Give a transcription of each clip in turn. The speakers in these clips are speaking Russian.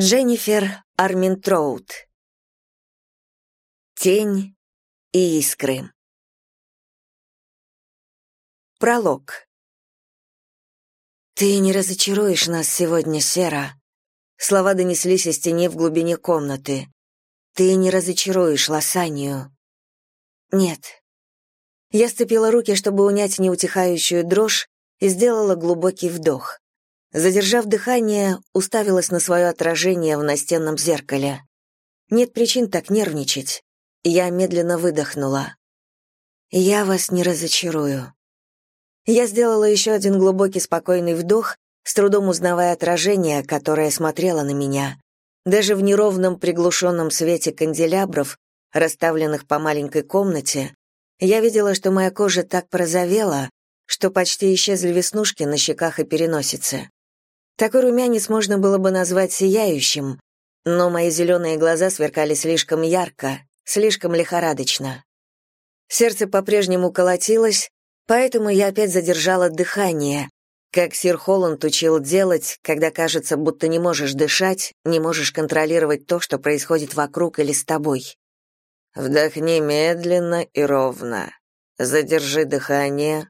Дженнифер Арминтроуд. Тень и искры. Пролог. «Ты не разочаруешь нас сегодня, Сера». Слова донеслись из тени в глубине комнаты. «Ты не разочаруешь Лосанию». «Нет». Я сцепила руки, чтобы унять неутихающую дрожь, и сделала глубокий вдох. Задержав дыхание, уставилась на свое отражение в настенном зеркале. Нет причин так нервничать. Я медленно выдохнула. «Я вас не разочарую». Я сделала еще один глубокий спокойный вдох, с трудом узнавая отражение, которое смотрело на меня. Даже в неровном приглушенном свете канделябров, расставленных по маленькой комнате, я видела, что моя кожа так порозовела, что почти исчезли веснушки на щеках и переносице. Такой румянец можно было бы назвать сияющим, но мои зеленые глаза сверкали слишком ярко, слишком лихорадочно. Сердце по-прежнему колотилось, поэтому я опять задержала дыхание, как сир Холланд учил делать, когда кажется, будто не можешь дышать, не можешь контролировать то, что происходит вокруг или с тобой. Вдохни медленно и ровно. Задержи дыхание,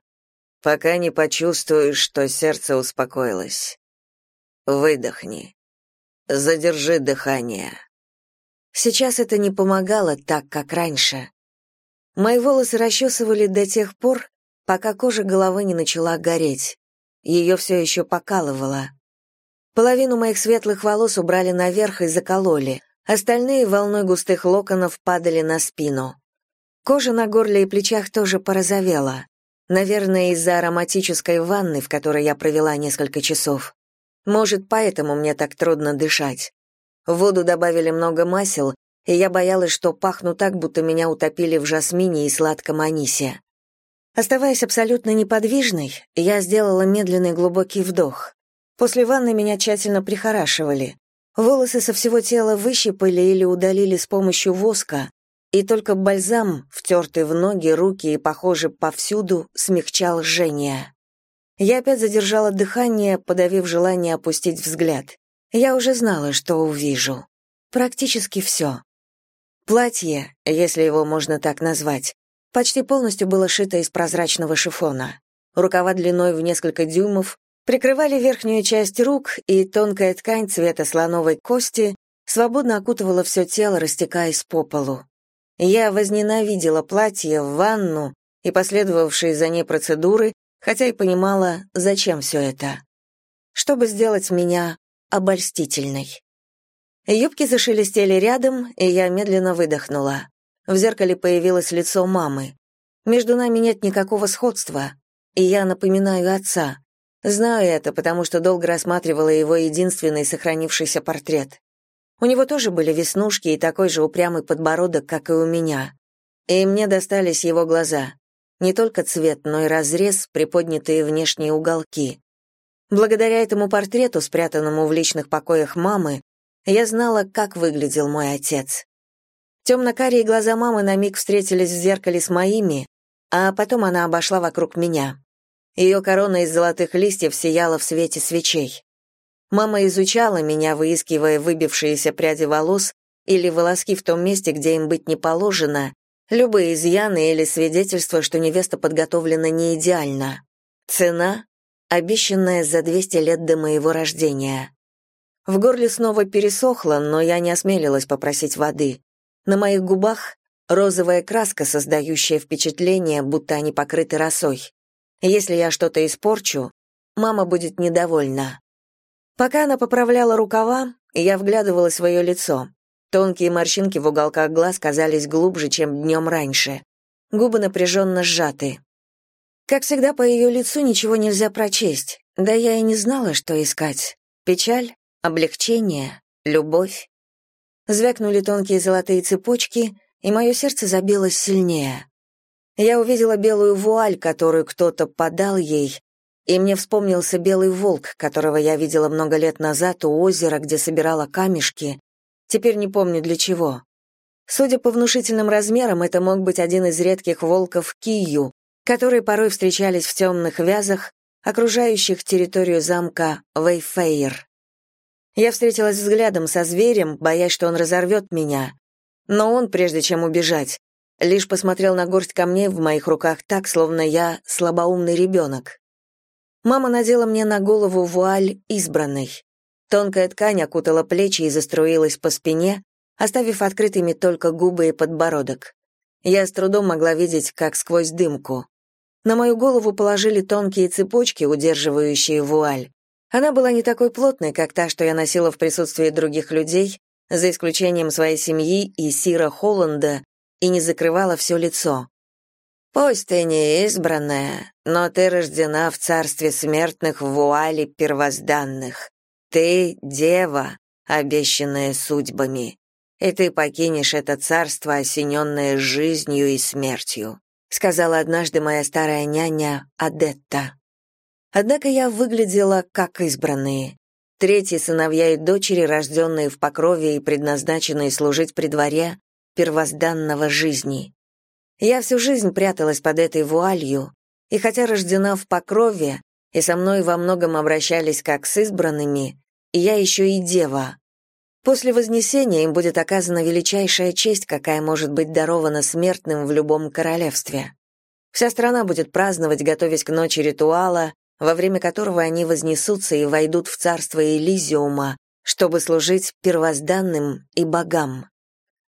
пока не почувствуешь, что сердце успокоилось. Выдохни. Задержи дыхание. Сейчас это не помогало так, как раньше. Мои волосы расчесывали до тех пор, пока кожа головы не начала гореть. Ее все еще покалывало. Половину моих светлых волос убрали наверх и закололи, остальные волной густых локонов падали на спину. Кожа на горле и плечах тоже порозовела. Наверное, из-за ароматической ванны, в которой я провела несколько часов. Может, поэтому мне так трудно дышать. В воду добавили много масел, и я боялась, что пахну так, будто меня утопили в жасмине и сладком анисе. Оставаясь абсолютно неподвижной, я сделала медленный глубокий вдох. После ванны меня тщательно прихорашивали. Волосы со всего тела выщипали или удалили с помощью воска, и только бальзам, втертый в ноги, руки и, похоже, повсюду, смягчал жжение. Я опять задержала дыхание, подавив желание опустить взгляд. Я уже знала, что увижу. Практически все. Платье, если его можно так назвать, почти полностью было шито из прозрачного шифона. Рукава длиной в несколько дюймов прикрывали верхнюю часть рук, и тонкая ткань цвета слоновой кости свободно окутывала все тело, растекаясь по полу. Я возненавидела платье, ванну и последовавшие за ней процедуры, хотя и понимала, зачем все это. Чтобы сделать меня обольстительной. Юбки зашелестели рядом, и я медленно выдохнула. В зеркале появилось лицо мамы. Между нами нет никакого сходства, и я напоминаю отца. Знаю это, потому что долго рассматривала его единственный сохранившийся портрет. У него тоже были веснушки и такой же упрямый подбородок, как и у меня. И мне достались его глаза. Не только цвет, но и разрез, приподнятые внешние уголки. Благодаря этому портрету, спрятанному в личных покоях мамы, я знала, как выглядел мой отец. Темно-карие глаза мамы на миг встретились в зеркале с моими, а потом она обошла вокруг меня. Ее корона из золотых листьев сияла в свете свечей. Мама изучала меня, выискивая выбившиеся пряди волос или волоски в том месте, где им быть не положено, Любые изъяны или свидетельства, что невеста подготовлена не идеально. Цена — обещанная за 200 лет до моего рождения. В горле снова пересохло, но я не осмелилась попросить воды. На моих губах розовая краска, создающая впечатление, будто они покрыты росой. Если я что-то испорчу, мама будет недовольна. Пока она поправляла рукава, я вглядывала свое лицо. Тонкие морщинки в уголках глаз казались глубже, чем днем раньше. Губы напряженно сжаты. Как всегда, по ее лицу ничего нельзя прочесть. Да я и не знала, что искать. Печаль, облегчение, любовь. Звякнули тонкие золотые цепочки, и мое сердце забилось сильнее. Я увидела белую вуаль, которую кто-то подал ей, и мне вспомнился белый волк, которого я видела много лет назад у озера, где собирала камешки, Теперь не помню для чего. Судя по внушительным размерам, это мог быть один из редких волков Кию, которые порой встречались в темных вязах, окружающих территорию замка Вейфейр. Я встретилась взглядом со зверем, боясь, что он разорвет меня. Но он, прежде чем убежать, лишь посмотрел на горсть камней в моих руках так, словно я слабоумный ребенок. Мама надела мне на голову вуаль избранной. Тонкая ткань окутала плечи и заструилась по спине, оставив открытыми только губы и подбородок. Я с трудом могла видеть, как сквозь дымку. На мою голову положили тонкие цепочки, удерживающие вуаль. Она была не такой плотной, как та, что я носила в присутствии других людей, за исключением своей семьи и Сира Холланда, и не закрывала все лицо. «Пусть ты не избранная, но ты рождена в царстве смертных в вуале первозданных. Ты — дева, обещанная судьбами, и ты покинешь это царство, осененное жизнью и смертью», сказала однажды моя старая няня Адетта. Однако я выглядела как избранные. Третьи сыновья и дочери, рожденные в покрове и предназначенные служить при дворе первозданного жизни. Я всю жизнь пряталась под этой вуалью, и хотя рождена в покрове, и со мной во многом обращались как с избранными, я еще и дева. После Вознесения им будет оказана величайшая честь, какая может быть дарована смертным в любом королевстве. Вся страна будет праздновать, готовясь к ночи ритуала, во время которого они вознесутся и войдут в царство Элизиума, чтобы служить первозданным и богам.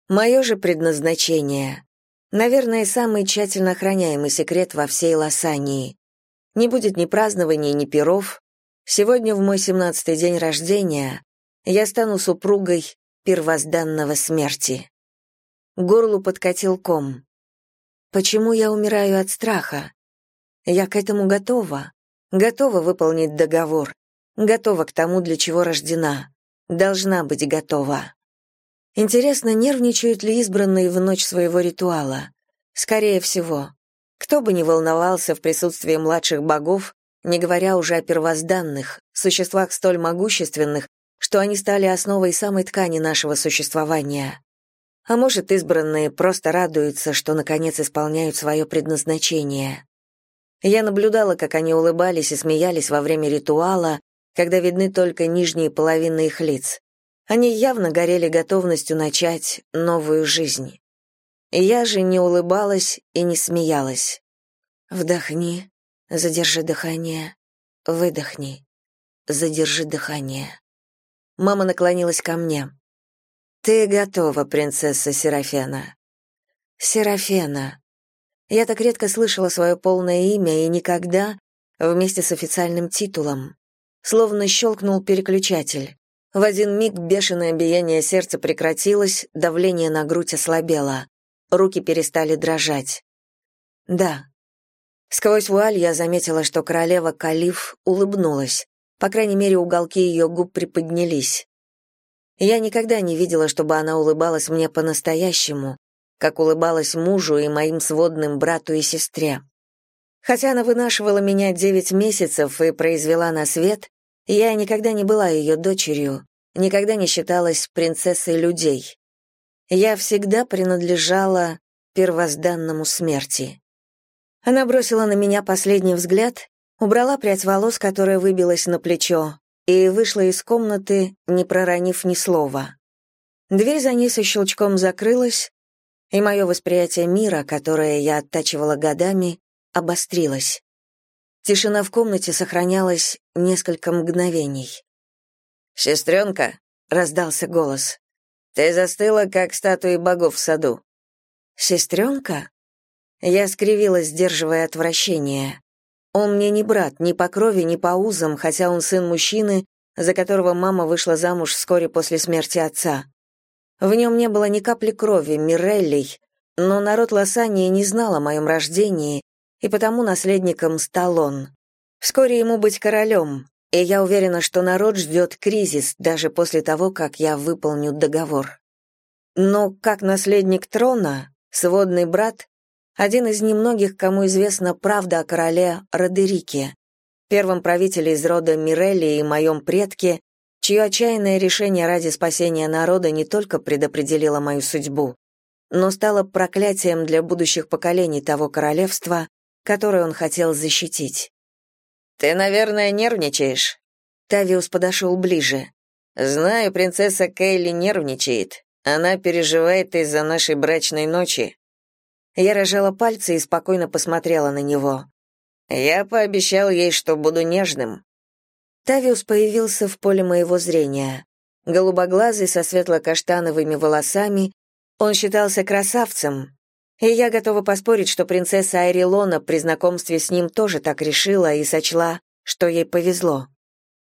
Мое же предназначение — наверное, самый тщательно охраняемый секрет во всей Лосании. Не будет ни празднований, ни перов. Сегодня, в мой семнадцатый день рождения, я стану супругой первозданного смерти. Горлу подкатил ком. Почему я умираю от страха? Я к этому готова готова выполнить договор, готова к тому, для чего рождена, должна быть готова. Интересно, нервничают ли избранные в ночь своего ритуала? Скорее всего. Кто бы ни волновался в присутствии младших богов, не говоря уже о первозданных, существах столь могущественных, что они стали основой самой ткани нашего существования. А может, избранные просто радуются, что наконец исполняют свое предназначение. Я наблюдала, как они улыбались и смеялись во время ритуала, когда видны только нижние половины их лиц. Они явно горели готовностью начать новую жизнь. Я же не улыбалась и не смеялась. Вдохни, задержи дыхание, выдохни, задержи дыхание. Мама наклонилась ко мне. Ты готова, принцесса Серафена. Серафена, я так редко слышала свое полное имя и никогда вместе с официальным титулом. Словно щелкнул переключатель. В один миг бешеное биение сердца прекратилось, давление на грудь ослабело. Руки перестали дрожать. Да. Сквозь вуаль я заметила, что королева Калиф улыбнулась. По крайней мере, уголки ее губ приподнялись. Я никогда не видела, чтобы она улыбалась мне по-настоящему, как улыбалась мужу и моим сводным брату и сестре. Хотя она вынашивала меня девять месяцев и произвела на свет, я никогда не была ее дочерью, никогда не считалась принцессой людей. Я всегда принадлежала первозданному смерти. Она бросила на меня последний взгляд, убрала прядь волос, которая выбилась на плечо, и вышла из комнаты, не проронив ни слова. Дверь за ней со щелчком закрылась, и мое восприятие мира, которое я оттачивала годами, обострилось. Тишина в комнате сохранялась несколько мгновений. «Сестренка», — раздался голос, — «ты застыла, как статуи богов в саду». «Сестренка?» Я скривилась, сдерживая отвращение. Он мне не брат, ни по крови, ни по узам, хотя он сын мужчины, за которого мама вышла замуж вскоре после смерти отца. В нем не было ни капли крови, Миреллей, но народ Лосании не знал о моем рождении, и потому наследником стал он. Вскоре ему быть королем, и я уверена, что народ ждет кризис даже после того, как я выполню договор. Но как наследник трона, сводный брат, один из немногих, кому известна правда о короле Родерике, первом правителе из рода Мирелли и моем предке, чье отчаянное решение ради спасения народа не только предопределило мою судьбу, но стало проклятием для будущих поколений того королевства, которое он хотел защитить. «Ты, наверное, нервничаешь?» Тавиус подошел ближе. Знаю, принцесса Кейли нервничает. Она переживает из-за нашей брачной ночи. Я рожала пальцы и спокойно посмотрела на него. Я пообещал ей, что буду нежным. Тавиус появился в поле моего зрения. Голубоглазый, со светло-каштановыми волосами, он считался красавцем, и я готова поспорить, что принцесса Айрилона при знакомстве с ним тоже так решила и сочла, что ей повезло.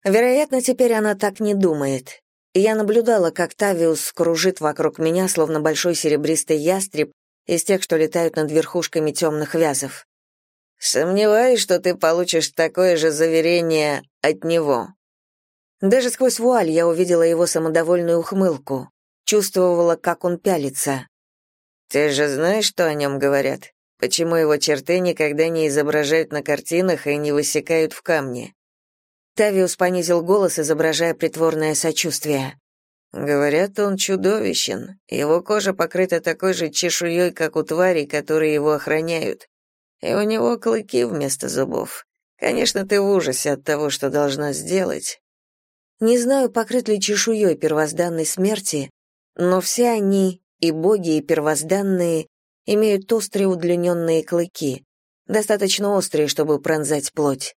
Вероятно, теперь она так не думает. Я наблюдала, как Тавиус кружит вокруг меня, словно большой серебристый ястреб из тех, что летают над верхушками темных вязов. Сомневаюсь, что ты получишь такое же заверение от него. Даже сквозь вуаль я увидела его самодовольную ухмылку, чувствовала, как он пялится. Ты же знаешь, что о нем говорят? Почему его черты никогда не изображают на картинах и не высекают в камне? Тавиус понизил голос, изображая притворное сочувствие. Говорят, он чудовищен. Его кожа покрыта такой же чешуей, как у тварей, которые его охраняют и у него клыки вместо зубов. Конечно, ты в ужасе от того, что должна сделать. Не знаю, покрыт ли чешуей первозданной смерти, но все они, и боги, и первозданные, имеют острые удлиненные клыки, достаточно острые, чтобы пронзать плоть.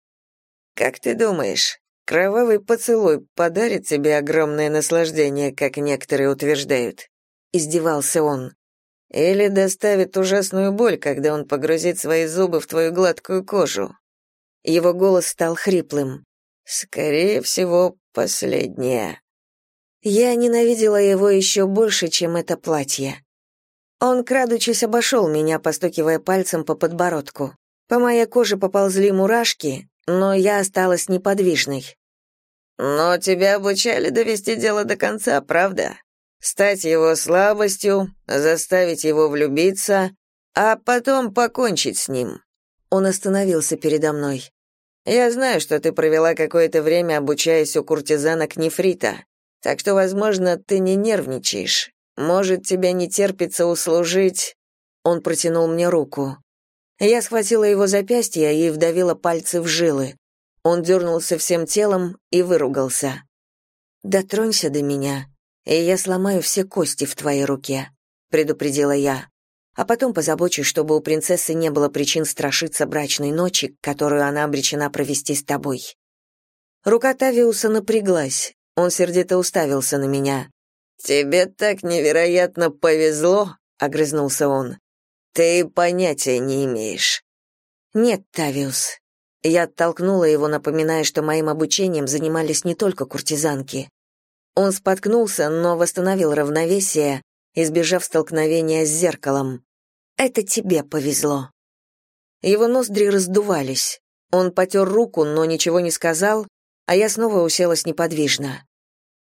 Как ты думаешь, кровавый поцелуй подарит тебе огромное наслаждение, как некоторые утверждают? Издевался он. Или доставит ужасную боль, когда он погрузит свои зубы в твою гладкую кожу. Его голос стал хриплым. Скорее всего, последнее. Я ненавидела его еще больше, чем это платье. Он, крадучись, обошел меня, постукивая пальцем по подбородку. По моей коже поползли мурашки, но я осталась неподвижной. «Но тебя обучали довести дело до конца, правда?» стать его слабостью, заставить его влюбиться, а потом покончить с ним. Он остановился передо мной. Я знаю, что ты провела какое-то время, обучаясь у куртизанок нефрита, так что, возможно, ты не нервничаешь. Может, тебе не терпится услужить...» Он протянул мне руку. Я схватила его запястье и вдавила пальцы в жилы. Он дернулся всем телом и выругался. «Дотронься до меня», и я сломаю все кости в твоей руке», — предупредила я. «А потом позабочусь, чтобы у принцессы не было причин страшиться брачной ночи, которую она обречена провести с тобой». Рука Тавиуса напряглась. Он сердито уставился на меня. «Тебе так невероятно повезло», — огрызнулся он. «Ты понятия не имеешь». «Нет, Тавиус». Я оттолкнула его, напоминая, что моим обучением занимались не только куртизанки. Он споткнулся, но восстановил равновесие, избежав столкновения с зеркалом. «Это тебе повезло». Его ноздри раздувались. Он потер руку, но ничего не сказал, а я снова уселась неподвижно.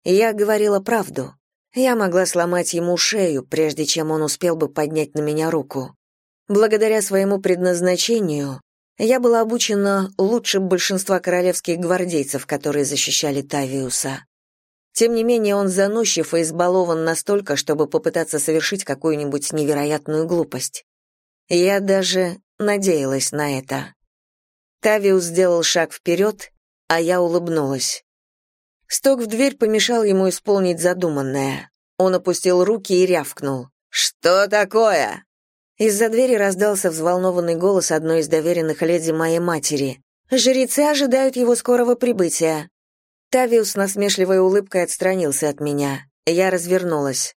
Я говорила правду. Я могла сломать ему шею, прежде чем он успел бы поднять на меня руку. Благодаря своему предназначению я была обучена лучше большинства королевских гвардейцев, которые защищали Тавиуса. Тем не менее, он заносчив и избалован настолько, чтобы попытаться совершить какую-нибудь невероятную глупость. Я даже надеялась на это. Тавиус сделал шаг вперед, а я улыбнулась. Стук в дверь помешал ему исполнить задуманное. Он опустил руки и рявкнул. «Что такое?» Из-за двери раздался взволнованный голос одной из доверенных леди моей матери. «Жрецы ожидают его скорого прибытия. Тавиус насмешливой улыбкой отстранился от меня. Я развернулась.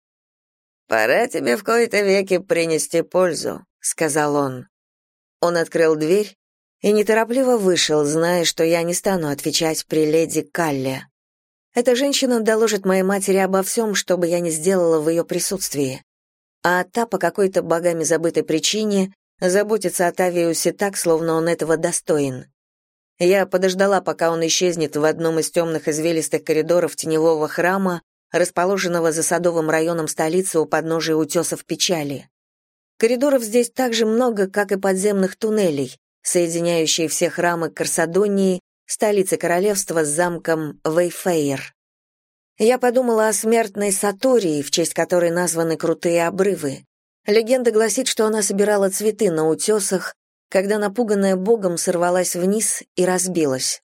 «Пора тебе в кои-то веки принести пользу», — сказал он. Он открыл дверь и неторопливо вышел, зная, что я не стану отвечать при леди Калле. Эта женщина доложит моей матери обо всем, что бы я не сделала в ее присутствии. А та по какой-то богами забытой причине заботится о Тавиусе так, словно он этого достоин. Я подождала, пока он исчезнет в одном из темных извилистых коридоров теневого храма, расположенного за садовым районом столицы у подножия утесов печали. Коридоров здесь так же много, как и подземных туннелей, соединяющие все храмы Корсадонии, столицы королевства с замком Вейфейер. Я подумала о смертной Сатории, в честь которой названы крутые обрывы. Легенда гласит, что она собирала цветы на утесах, когда напуганная богом сорвалась вниз и разбилась.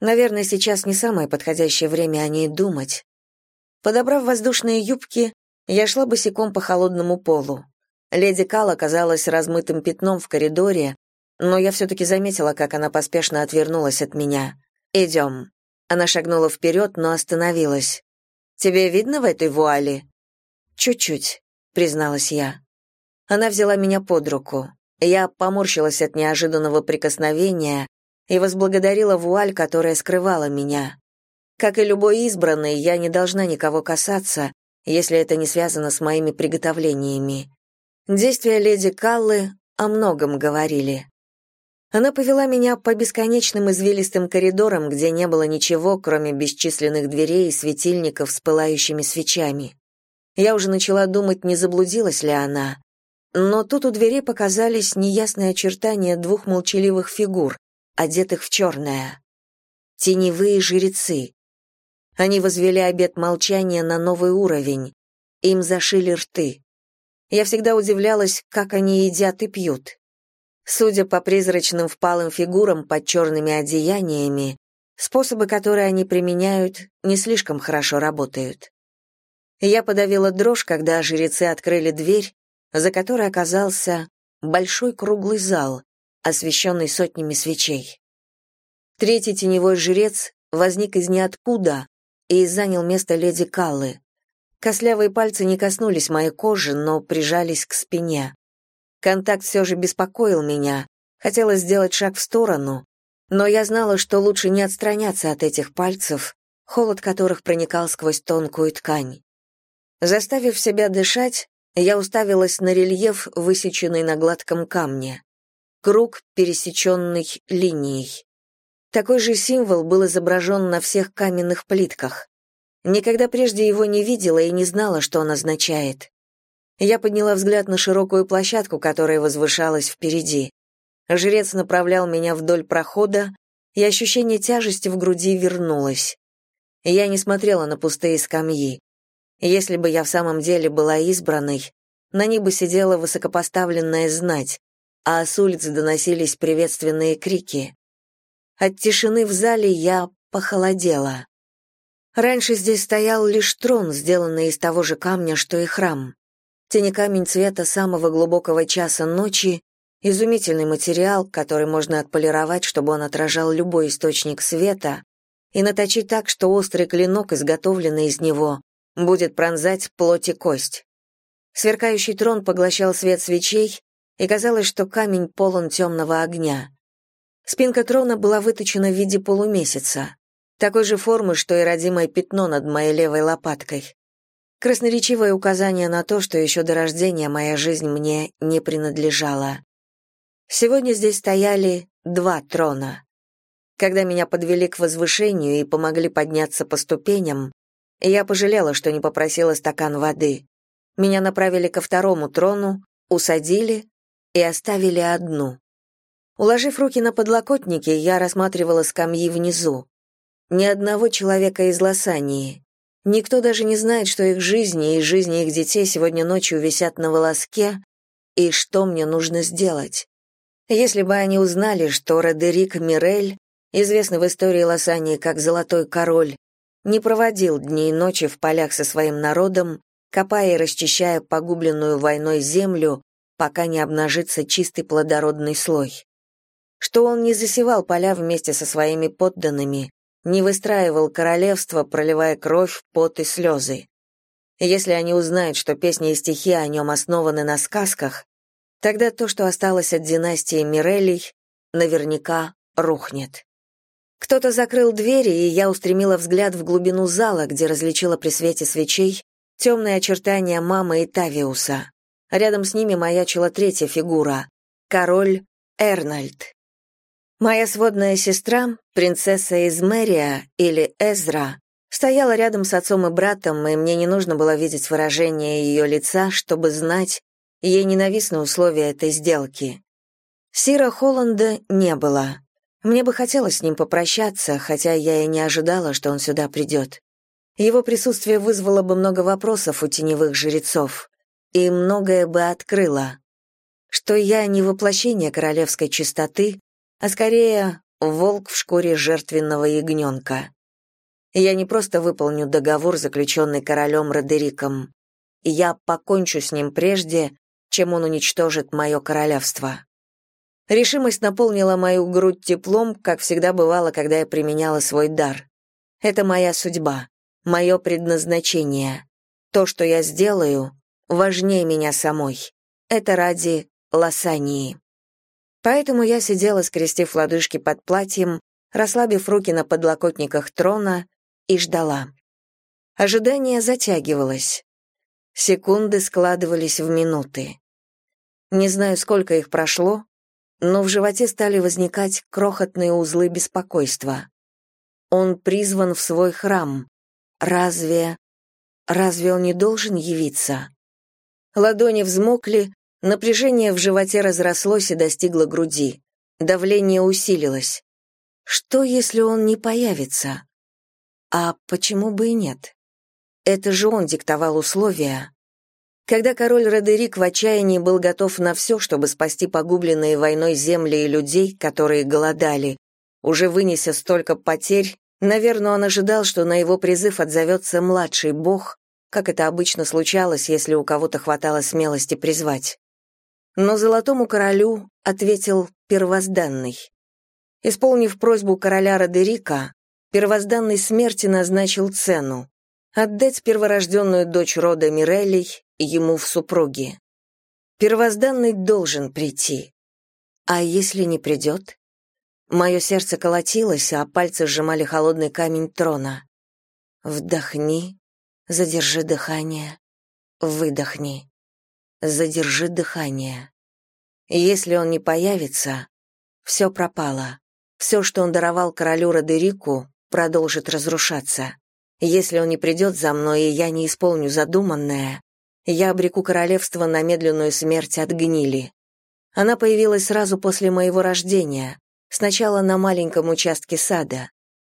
Наверное, сейчас не самое подходящее время о ней думать. Подобрав воздушные юбки, я шла босиком по холодному полу. Леди Кал оказалась размытым пятном в коридоре, но я все-таки заметила, как она поспешно отвернулась от меня. «Идем». Она шагнула вперед, но остановилась. «Тебе видно в этой вуале?» «Чуть-чуть», — призналась я. Она взяла меня под руку. Я поморщилась от неожиданного прикосновения и возблагодарила вуаль, которая скрывала меня. Как и любой избранный, я не должна никого касаться, если это не связано с моими приготовлениями. Действия леди Каллы о многом говорили. Она повела меня по бесконечным извилистым коридорам, где не было ничего, кроме бесчисленных дверей и светильников с пылающими свечами. Я уже начала думать, не заблудилась ли она. Но тут у двери показались неясные очертания двух молчаливых фигур, одетых в черное. Теневые жрецы. Они возвели обет молчания на новый уровень. Им зашили рты. Я всегда удивлялась, как они едят и пьют. Судя по призрачным впалым фигурам под черными одеяниями, способы, которые они применяют, не слишком хорошо работают. Я подавила дрожь, когда жрецы открыли дверь, за которой оказался большой круглый зал, освещенный сотнями свечей. Третий теневой жрец возник из ниоткуда и занял место леди Каллы. Кослявые пальцы не коснулись моей кожи, но прижались к спине. Контакт все же беспокоил меня. Хотелось сделать шаг в сторону, но я знала, что лучше не отстраняться от этих пальцев, холод которых проникал сквозь тонкую ткань. Заставив себя дышать, я уставилась на рельеф, высеченный на гладком камне. Круг, пересеченный линией. Такой же символ был изображен на всех каменных плитках. Никогда прежде его не видела и не знала, что он означает. Я подняла взгляд на широкую площадку, которая возвышалась впереди. Жрец направлял меня вдоль прохода, и ощущение тяжести в груди вернулось. Я не смотрела на пустые скамьи. Если бы я в самом деле была избранной, на ней бы сидела высокопоставленная знать, а с улиц доносились приветственные крики. От тишины в зале я похолодела. Раньше здесь стоял лишь трон, сделанный из того же камня, что и храм. Тенекамень цвета самого глубокого часа ночи — изумительный материал, который можно отполировать, чтобы он отражал любой источник света, и наточить так, что острый клинок, изготовленный из него, будет пронзать плоть и кость. Сверкающий трон поглощал свет свечей, и казалось, что камень полон темного огня. Спинка трона была выточена в виде полумесяца такой же формы, что и родимое пятно над моей левой лопаткой. Красноречивое указание на то, что еще до рождения моя жизнь мне не принадлежала. Сегодня здесь стояли два трона. Когда меня подвели к возвышению и помогли подняться по ступеням, я пожалела, что не попросила стакан воды. Меня направили ко второму трону, усадили и оставили одну. Уложив руки на подлокотники, я рассматривала скамьи внизу. Ни одного человека из Лосании. Никто даже не знает, что их жизни и жизни их детей сегодня ночью висят на волоске, и что мне нужно сделать. Если бы они узнали, что Родерик Мирель, известный в истории Лосании как «Золотой король», не проводил дни и ночи в полях со своим народом, копая и расчищая погубленную войной землю, пока не обнажится чистый плодородный слой. Что он не засевал поля вместе со своими подданными, не выстраивал королевство, проливая кровь, пот и слезы. Если они узнают, что песни и стихи о нем основаны на сказках, тогда то, что осталось от династии Мирелей, наверняка рухнет. Кто-то закрыл двери, и я устремила взгляд в глубину зала, где различила при свете свечей темные очертания мамы и Тавиуса. Рядом с ними маячила третья фигура — король Эрнальд. Моя сводная сестра, принцесса из Мэрия или Эзра, стояла рядом с отцом и братом, и мне не нужно было видеть выражение ее лица, чтобы знать, ей ненавистны условия этой сделки. Сира Холланда не было. Мне бы хотелось с ним попрощаться, хотя я и не ожидала, что он сюда придет. Его присутствие вызвало бы много вопросов у теневых жрецов, и многое бы открыло. Что я не воплощение королевской чистоты, а скорее волк в шкуре жертвенного ягненка. Я не просто выполню договор, заключенный королем Родериком. Я покончу с ним прежде, чем он уничтожит мое королевство. Решимость наполнила мою грудь теплом, как всегда бывало, когда я применяла свой дар. Это моя судьба, мое предназначение. То, что я сделаю, важнее меня самой. Это ради Лосании. Поэтому я сидела, скрестив лодыжки под платьем, расслабив руки на подлокотниках трона и ждала. Ожидание затягивалось. Секунды складывались в минуты. Не знаю, сколько их прошло, но в животе стали возникать крохотные узлы беспокойства. Он призван в свой храм. Разве... разве он не должен явиться? Ладони взмокли, напряжение в животе разрослось и достигло груди. Давление усилилось. Что, если он не появится? А почему бы и нет? Это же он диктовал условия. Когда король Родерик в отчаянии был готов на все, чтобы спасти погубленные войной земли и людей, которые голодали, уже вынеся столько потерь, наверное, он ожидал, что на его призыв отзовется младший бог, как это обычно случалось, если у кого-то хватало смелости призвать. Но золотому королю ответил первозданный. Исполнив просьбу короля Родерика, первозданный смерти назначил цену — отдать перворожденную дочь рода Мирелей ему в супруги. Первозданный должен прийти. А если не придет? Мое сердце колотилось, а пальцы сжимали холодный камень трона. Вдохни, задержи дыхание, выдохни, задержи дыхание. Если он не появится, все пропало. Все, что он даровал королю Родерику, продолжит разрушаться. Если он не придет за мной, и я не исполню задуманное, я обреку королевство на медленную смерть от гнили. Она появилась сразу после моего рождения, сначала на маленьком участке сада.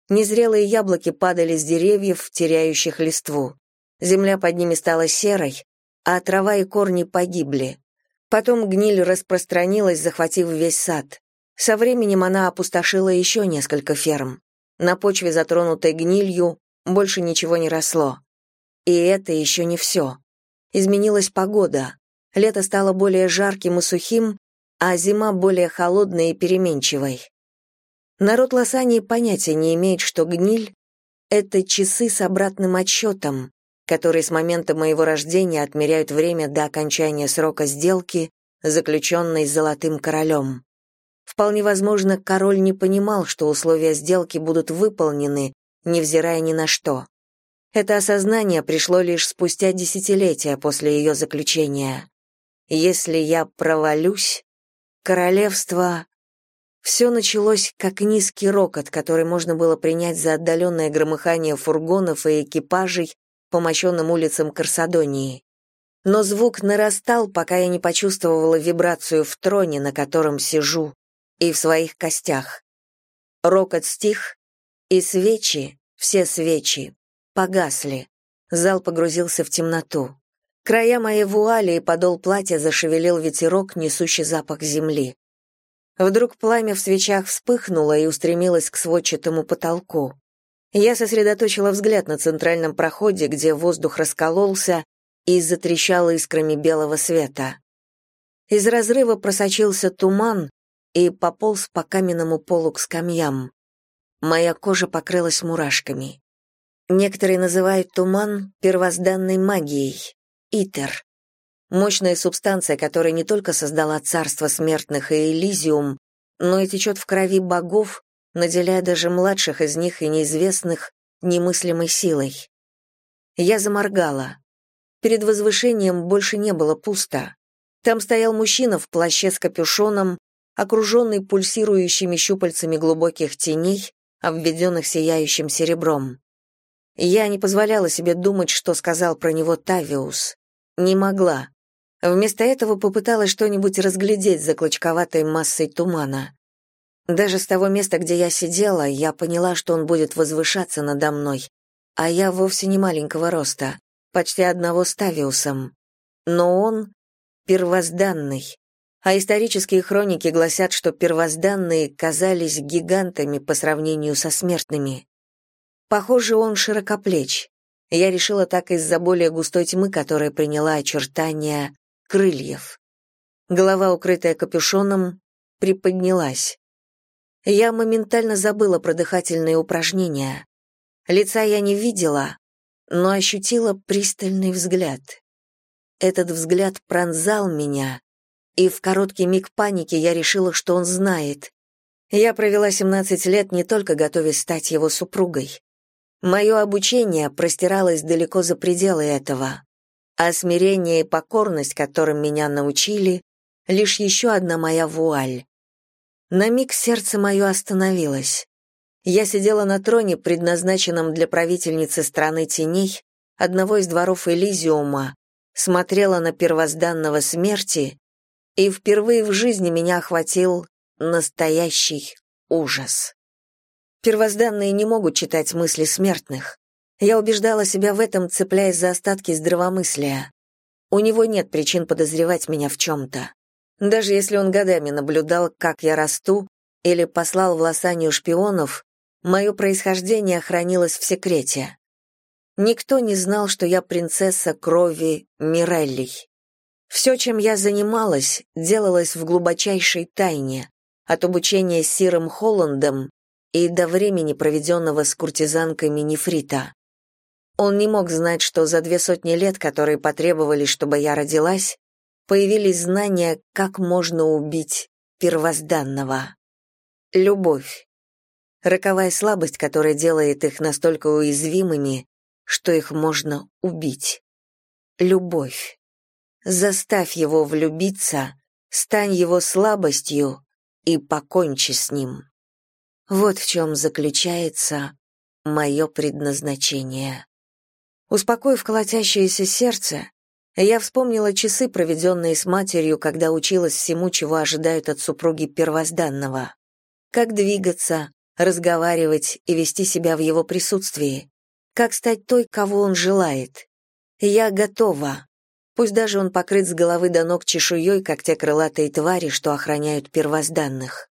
Незрелые яблоки падали с деревьев, теряющих листву. Земля под ними стала серой, а трава и корни погибли. Потом гниль распространилась, захватив весь сад. Со временем она опустошила еще несколько ферм. На почве, затронутой гнилью, больше ничего не росло. И это еще не все. Изменилась погода. Лето стало более жарким и сухим, а зима более холодной и переменчивой. Народ Лосании понятия не имеет, что гниль — это часы с обратным отсчетом, которые с момента моего рождения отмеряют время до окончания срока сделки, заключенной с Золотым Королем. Вполне возможно, король не понимал, что условия сделки будут выполнены, невзирая ни на что. Это осознание пришло лишь спустя десятилетия после ее заключения. Если я провалюсь, королевство... Все началось как низкий рокот, который можно было принять за отдаленное громыхание фургонов и экипажей по мощенным улицам Корсадонии. Но звук нарастал, пока я не почувствовала вибрацию в троне, на котором сижу, и в своих костях. Рокот стих, и свечи, все свечи, погасли. Зал погрузился в темноту. Края моей вуали и подол платья зашевелил ветерок, несущий запах земли. Вдруг пламя в свечах вспыхнуло и устремилось к сводчатому потолку. Я сосредоточила взгляд на центральном проходе, где воздух раскололся и затрещал искрами белого света. Из разрыва просочился туман, и пополз по каменному полу к скамьям. Моя кожа покрылась мурашками. Некоторые называют туман первозданной магией, итер. Мощная субстанция, которая не только создала царство смертных и Элизиум, но и течет в крови богов, наделяя даже младших из них и неизвестных немыслимой силой. Я заморгала. Перед возвышением больше не было пусто. Там стоял мужчина в плаще с капюшоном, окруженный пульсирующими щупальцами глубоких теней, обведенных сияющим серебром. Я не позволяла себе думать, что сказал про него Тавиус. Не могла. Вместо этого попыталась что-нибудь разглядеть за клочковатой массой тумана. Даже с того места, где я сидела, я поняла, что он будет возвышаться надо мной, а я вовсе не маленького роста, почти одного с Тавиусом. Но он первозданный, а исторические хроники гласят, что первозданные казались гигантами по сравнению со смертными. Похоже, он широкоплеч. Я решила так из-за более густой тьмы, которая приняла очертания крыльев. Голова, укрытая капюшоном, приподнялась. Я моментально забыла про дыхательные упражнения. Лица я не видела, но ощутила пристальный взгляд. Этот взгляд пронзал меня, и в короткий миг паники я решила, что он знает. Я провела 17 лет не только готовясь стать его супругой. Мое обучение простиралось далеко за пределы этого, а смирение и покорность, которым меня научили, лишь еще одна моя вуаль. На миг сердце мое остановилось. Я сидела на троне, предназначенном для правительницы страны теней, одного из дворов Элизиума, смотрела на первозданного смерти и впервые в жизни меня охватил настоящий ужас. Первозданные не могут читать мысли смертных. Я убеждала себя в этом, цепляясь за остатки здравомыслия. У него нет причин подозревать меня в чем-то. Даже если он годами наблюдал, как я расту, или послал в Лосанию шпионов, мое происхождение хранилось в секрете. Никто не знал, что я принцесса крови Миреллий. Все, чем я занималась, делалось в глубочайшей тайне, от обучения Сиром Холландом и до времени, проведенного с куртизанками Нефрита. Он не мог знать, что за две сотни лет, которые потребовались, чтобы я родилась, появились знания, как можно убить первозданного. Любовь. Роковая слабость, которая делает их настолько уязвимыми, что их можно убить. Любовь. Заставь его влюбиться, стань его слабостью и покончи с ним. Вот в чем заключается мое предназначение. Успокоив колотящееся сердце, я вспомнила часы, проведенные с матерью, когда училась всему, чего ожидают от супруги первозданного. Как двигаться, разговаривать и вести себя в его присутствии. Как стать той, кого он желает. Я готова. Пусть даже он покрыт с головы до ног чешуей, как те крылатые твари, что охраняют первозданных.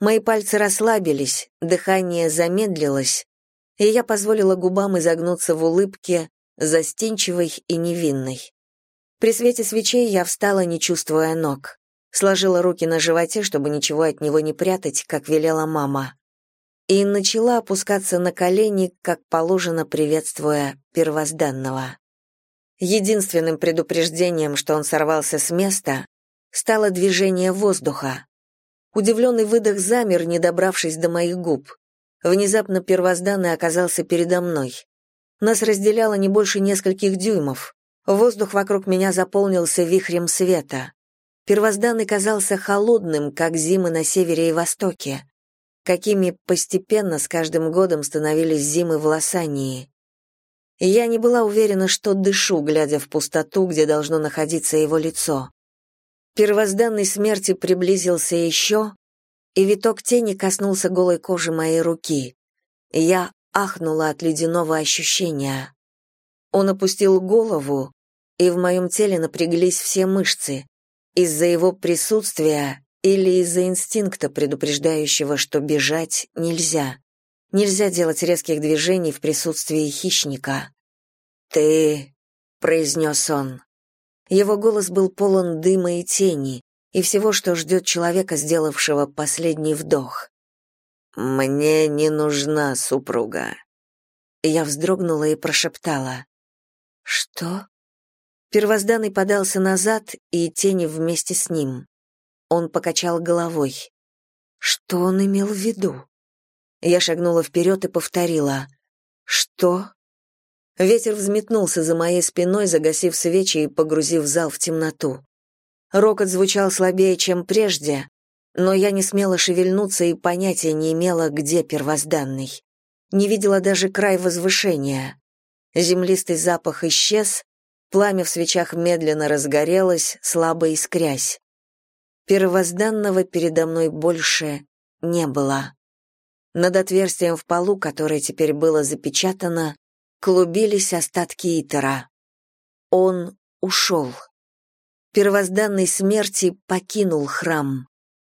Мои пальцы расслабились, дыхание замедлилось, и я позволила губам изогнуться в улыбке, застенчивой и невинной. При свете свечей я встала, не чувствуя ног. Сложила руки на животе, чтобы ничего от него не прятать, как велела мама. И начала опускаться на колени, как положено, приветствуя первозданного. Единственным предупреждением, что он сорвался с места, стало движение воздуха. Удивленный выдох замер, не добравшись до моих губ. Внезапно первозданный оказался передо мной. Нас разделяло не больше нескольких дюймов. Воздух вокруг меня заполнился вихрем света. Первозданный казался холодным, как зимы на севере и востоке. Какими постепенно с каждым годом становились зимы в Лосании я не была уверена, что дышу, глядя в пустоту, где должно находиться его лицо. Первозданный смерти приблизился еще, и виток тени коснулся голой кожи моей руки. Я ахнула от ледяного ощущения. Он опустил голову, и в моем теле напряглись все мышцы, из-за его присутствия или из-за инстинкта, предупреждающего, что бежать нельзя. Нельзя делать резких движений в присутствии хищника. «Ты...» — произнес он. Его голос был полон дыма и тени, и всего, что ждет человека, сделавшего последний вдох. «Мне не нужна супруга». Я вздрогнула и прошептала. «Что?» Первозданный подался назад, и тени вместе с ним. Он покачал головой. Что он имел в виду? Я шагнула вперед и повторила. «Что?» Ветер взметнулся за моей спиной, загасив свечи и погрузив зал в темноту. Рокот звучал слабее, чем прежде, но я не смела шевельнуться и понятия не имела, где первозданный. Не видела даже край возвышения. Землистый запах исчез, пламя в свечах медленно разгорелось, слабо искрясь. Первозданного передо мной больше не было. Над отверстием в полу, которое теперь было запечатано, клубились остатки Итера. Он ушел. первозданной смерти покинул храм.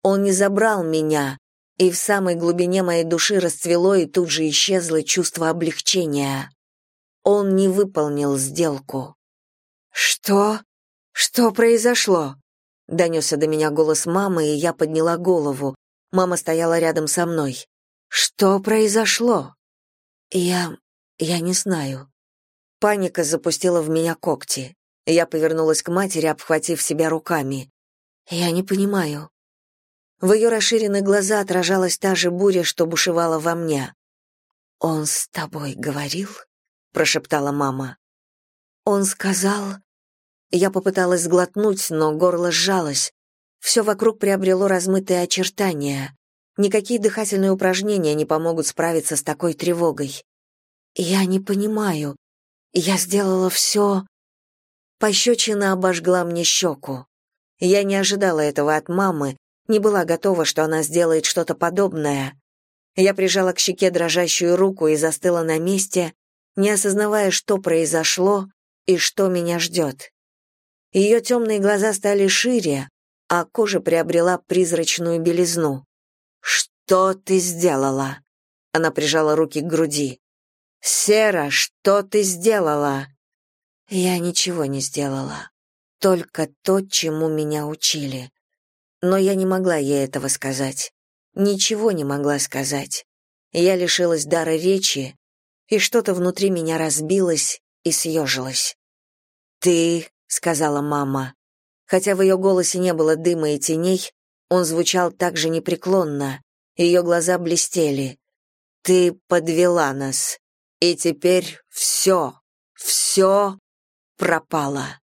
Он не забрал меня, и в самой глубине моей души расцвело и тут же исчезло чувство облегчения. Он не выполнил сделку. «Что? Что произошло?» Донесся до меня голос мамы, и я подняла голову. Мама стояла рядом со мной. «Что произошло?» «Я... я не знаю». Паника запустила в меня когти. Я повернулась к матери, обхватив себя руками. «Я не понимаю». В ее расширенных глаза отражалась та же буря, что бушевала во мне. «Он с тобой говорил?» — прошептала мама. «Он сказал...» Я попыталась сглотнуть, но горло сжалось. Все вокруг приобрело размытые очертания. Никакие дыхательные упражнения не помогут справиться с такой тревогой. Я не понимаю. Я сделала все... Пощечина обожгла мне щеку. Я не ожидала этого от мамы, не была готова, что она сделает что-то подобное. Я прижала к щеке дрожащую руку и застыла на месте, не осознавая, что произошло и что меня ждет. Ее темные глаза стали шире, а кожа приобрела призрачную белизну. «Что ты сделала?» Она прижала руки к груди. «Сера, что ты сделала?» Я ничего не сделала. Только то, чему меня учили. Но я не могла ей этого сказать. Ничего не могла сказать. Я лишилась дара речи, и что-то внутри меня разбилось и съежилось. «Ты», — сказала мама. Хотя в ее голосе не было дыма и теней, он звучал так же непреклонно. Ее глаза блестели. «Ты подвела нас, и теперь все, все пропало».